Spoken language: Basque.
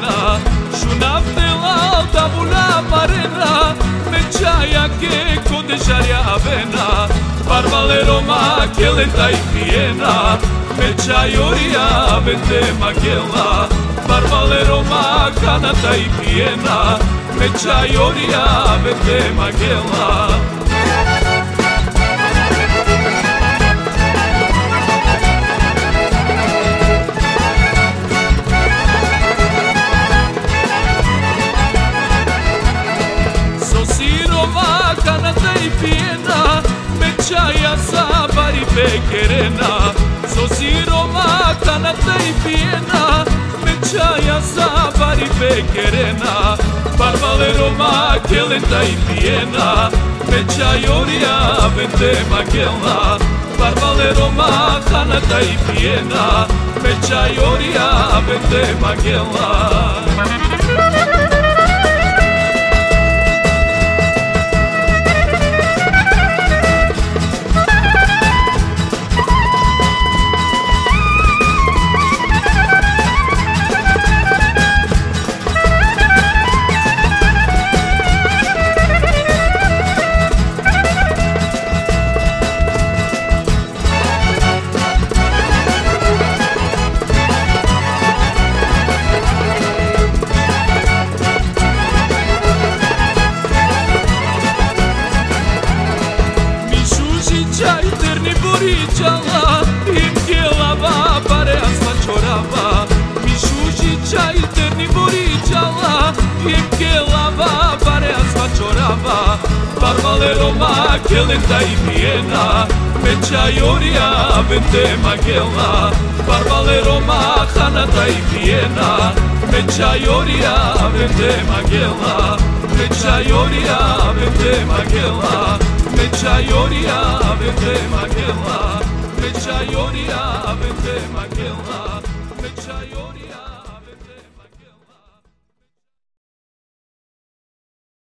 arena Sunavdela da bula parena Me čaja ke kode žarja vena Barbaleroma keleta i pijena Me čajorija vete magela Barbaleroma kanata i pijena Me čajorija vete da i pijena Mećaja sa bari bekerena Zoziroma kana da i pijena Mećaja sa bari bekerena Barbaleroma keleta i pijena me chayoria vente Barbaleroma barbalero da i pijena Mećajorija me chayoria vente you. Buriceala Im chelava pare asta ciorava Mișușicea eterni buriceala Im chelava pare asta ciorava Barbale Roma kelenta i piena Mecea ioria vente magela. Barbale Roma hanata i piena Mecea ioria vente magela. Mecea ioria vente magela Veçaioria avete maghella Veçaioria avete maghella Veçaioria